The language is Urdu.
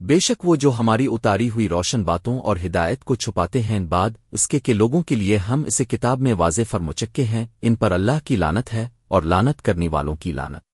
بے شک وہ جو ہماری اتاری ہوئی روشن باتوں اور ہدایت کو چھپاتے ہیں بعد اس کے کہ لوگوں کے لیے ہم اسے کتاب میں واضح فرمچکے ہیں، ان پر اللہ کی لانت ہے اور لانت کرنے والوں کی لانت